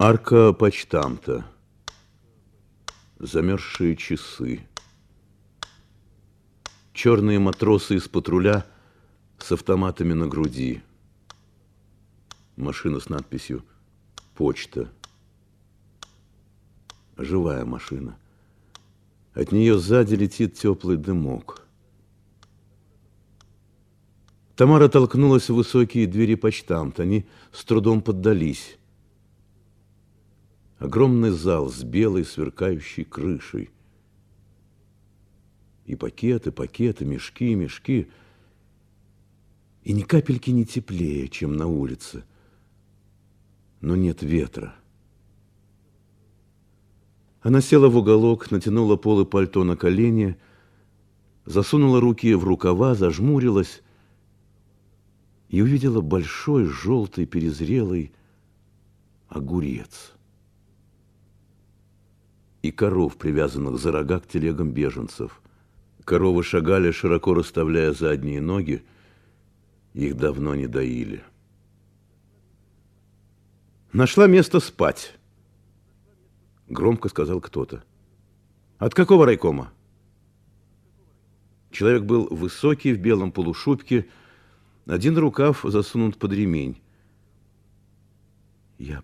Арка почтамта. Замерзшие часы. Черные матросы из патруля с автоматами на груди. Машина с надписью «Почта». Живая машина. От нее сзади летит теплый дымок. Тамара толкнулась в высокие двери почтамта. Они с трудом поддались. Огромный зал с белой сверкающей крышей. И пакеты, пакеты, мешки, мешки. И ни капельки не теплее, чем на улице. Но нет ветра. Она села в уголок, натянула полы пальто на колени, засунула руки в рукава, зажмурилась и увидела большой, желтый, перезрелый огурец и коров, привязанных за рога к телегам беженцев. Коровы шагали, широко расставляя задние ноги, их давно не доили. «Нашла место спать», — громко сказал кто-то. «От какого райкома?» Человек был высокий, в белом полушубке, один рукав засунут под ремень. «Я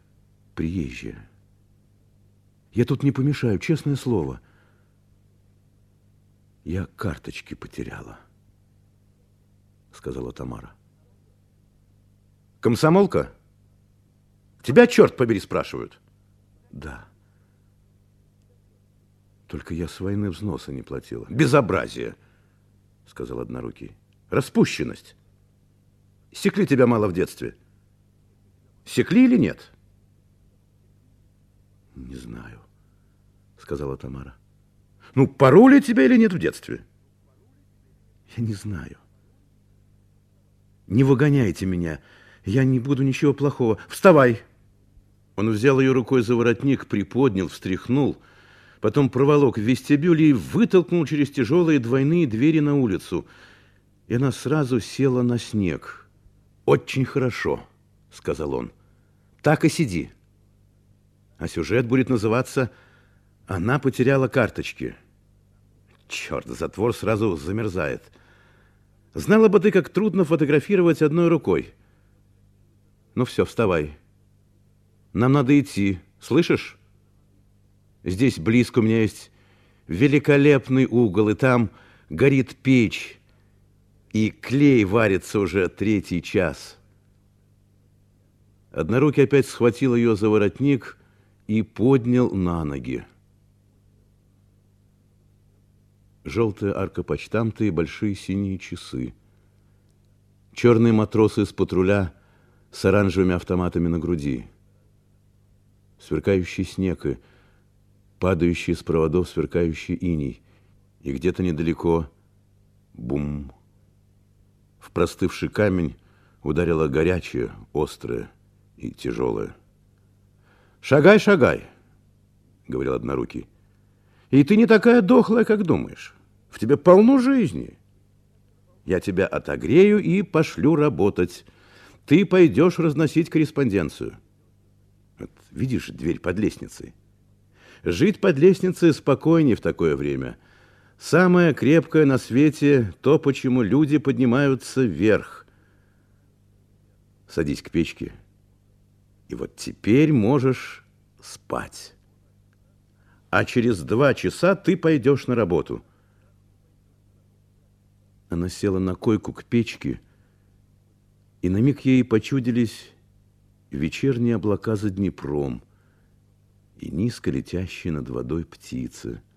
приезжая». Я тут не помешаю, честное слово. Я карточки потеряла, сказала Тамара. Комсомолка? Тебя, черт побери, спрашивают. Да. Только я с войны взноса не платила. Безобразие, сказал однорукий. Распущенность. Секли тебя мало в детстве. Секли или нет? Не знаю сказала Тамара. Ну, пароли тебя или нет в детстве? Я не знаю. Не выгоняйте меня. Я не буду ничего плохого. Вставай. Он взял ее рукой за воротник, приподнял, встряхнул, потом проволок в вестибюле и вытолкнул через тяжелые двойные двери на улицу. И она сразу села на снег. «Очень хорошо», — сказал он. «Так и сиди. А сюжет будет называться она потеряла карточки. Черт, затвор сразу замерзает. Знала бы ты, как трудно фотографировать одной рукой. Ну все, вставай. Нам надо идти, слышишь? Здесь близко у меня есть великолепный угол, и там горит печь, и клей варится уже третий час. Однорукий опять схватил ее за воротник и поднял на ноги. Желтая арка почтамта и большие синие часы. Черные матросы из патруля с оранжевыми автоматами на груди. Сверкающий снег и падающий из проводов сверкающий иней. И где-то недалеко бум. В простывший камень ударило горячее, острое и тяжелое. «Шагай, шагай!» — говорил однорукий. И ты не такая дохлая, как думаешь. В тебе полно жизни. Я тебя отогрею и пошлю работать. Ты пойдешь разносить корреспонденцию. Вот, видишь дверь под лестницей? Жить под лестницей спокойнее в такое время. Самое крепкое на свете то, почему люди поднимаются вверх. Садись к печке. И вот теперь можешь спать а через два часа ты пойдешь на работу. Она села на койку к печке, и на миг ей почудились вечерние облака за Днепром и низко летящие над водой птицы –